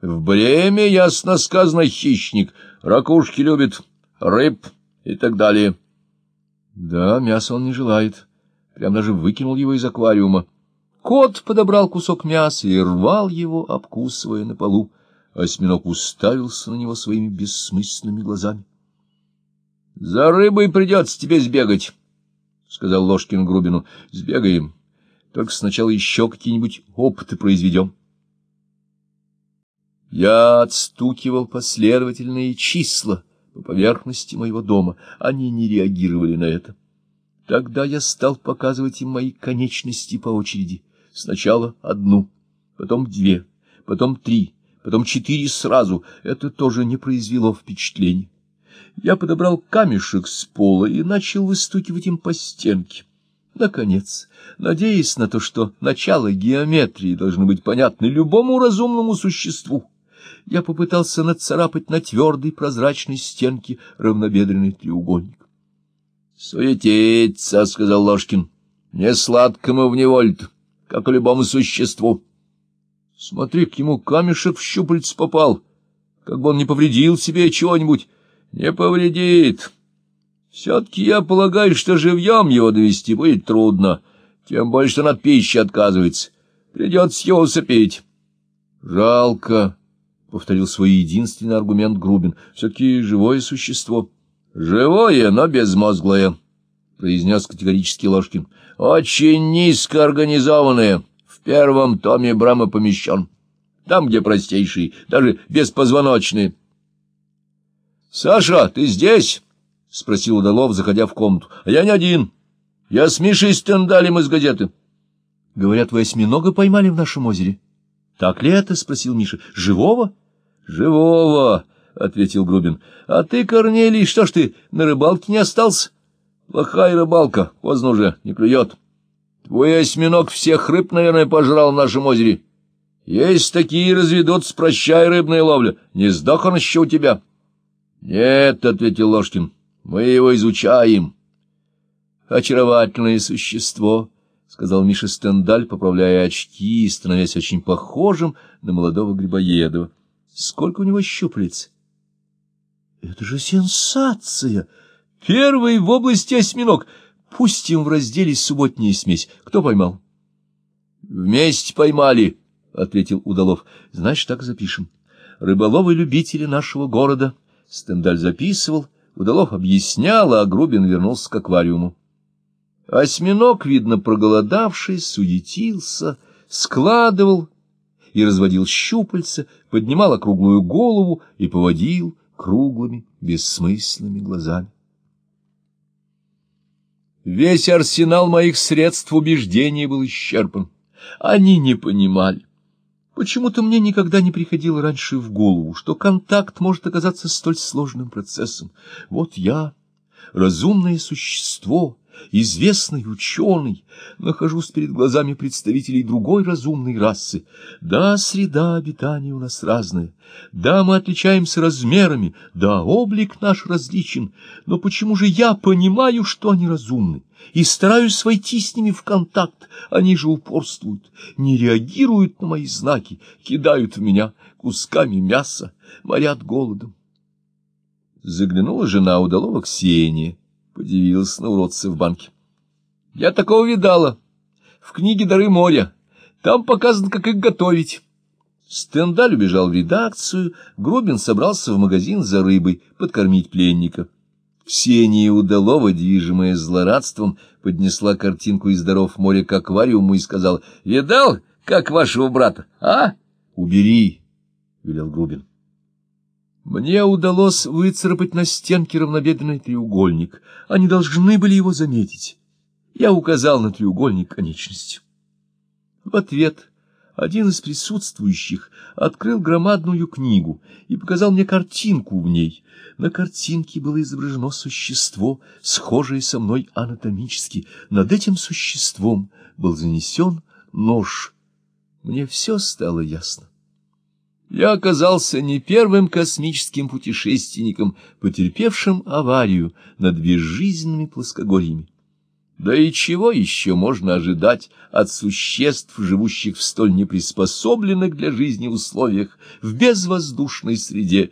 В бреме, ясно сказано, хищник. Ракушки любит, рыб и так далее. Да, мясо он не желает. Прям даже выкинул его из аквариума. Кот подобрал кусок мяса и рвал его, обкусывая на полу. Осьминог уставился на него своими бессмысленными глазами. — За рыбой придется тебе сбегать, — сказал Ложкин Грубину. — Сбегаем. Только сначала еще какие-нибудь опыты произведем. Я отстукивал последовательные числа по поверхности моего дома. Они не реагировали на это. Тогда я стал показывать им мои конечности по очереди. Сначала одну, потом две, потом три, потом четыре сразу. Это тоже не произвело впечатления. Я подобрал камешек с пола и начал выстукивать им по стенке. Наконец, надеясь на то, что начало геометрии должно быть понятно любому разумному существу, я попытался нацарапать на твердой прозрачной стенке равнобедренный треугольник. — Суетиться, — сказал Ложкин, — не сладкому в неволь как и любому существу. Смотри, к ему камешек в щупальц попал, как бы он не повредил себе чего-нибудь. Не повредит. Все-таки я полагаю, что живьем его довести будет трудно, тем больше, что от пищи отказывается. Придется его усыпить. Жалко, — повторил свой единственный аргумент Грубин. — Все-таки живое существо. — Живое, но безмозглое, — произнес категорически Ложкин. — Очень низко организованное. В первом томе Брама помещен. Там, где простейшие, даже беспозвоночные. — Саша, ты здесь? — спросил Удалов, заходя в комнату. — А я не один. Я с Мишей Стендалем из газеты. — Говорят, вы осьминога поймали в нашем озере. — Так ли это? — спросил Миша. — Живого? — Живого, — ответил Грубин. — А ты, Корнелий, что ж ты, на рыбалке не остался? Плохая рыбалка, поздно уже, не клюет. Твой осьминог всех рыб, наверное, пожрал в нашем озере. Есть такие разведутся, прощай, рыбная ловля. Не сдох он еще у тебя? — Нет, — ответил Ложкин, — мы его изучаем. — Очаровательное существо, — сказал Миша Стендаль, поправляя очки и становясь очень похожим на молодого Грибоедова. Сколько у него щупалец? Это же сенсация! Первый в области осьминог. Пустим в разделе субботняя смесь. Кто поймал? Вместе поймали, — ответил Удалов. Значит, так запишем. Рыболовы-любители нашего города. Стендаль записывал, Удалов объяснял, а Грубин вернулся к аквариуму. Осьминог, видно, проголодавшись, суетился, складывал и разводил щупальца, поднимал округлую голову и поводил круглыми, бессмысленными глазами. Весь арсенал моих средств убеждения был исчерпан. Они не понимали. Почему-то мне никогда не приходило раньше в голову, что контакт может оказаться столь сложным процессом. Вот я, разумное существо, известный ученый, нахожусь перед глазами представителей другой разумной расы. Да, среда обитания у нас разная, да, мы отличаемся размерами, да, облик наш различен, но почему же я понимаю, что они разумны, и стараюсь войти с ними в контакт, они же упорствуют, не реагируют на мои знаки, кидают в меня кусками мяса, морят голодом. Заглянула жена удалого Ксения Подивилась на уродца в банке. — Я такого видала. В книге «Дары моря». Там показано, как их готовить. Стендаль убежал в редакцию, Грубин собрался в магазин за рыбой подкормить пленника. Ксения Удалова, движимая злорадством, поднесла картинку из даров моря к аквариуму и сказала, — Видал, как вашего брата, а? — Убери, — велел Грубин. Мне удалось выцарапать на стенке равнобедренный треугольник. Они должны были его заметить. Я указал на треугольник конечностью. В ответ один из присутствующих открыл громадную книгу и показал мне картинку в ней. На картинке было изображено существо, схожее со мной анатомически. Над этим существом был занесен нож. Мне все стало ясно. Я оказался не первым космическим путешественником, потерпевшим аварию над безжизненными плоскогорьями. Да и чего еще можно ожидать от существ, живущих в столь неприспособленных для жизни условиях, в безвоздушной среде,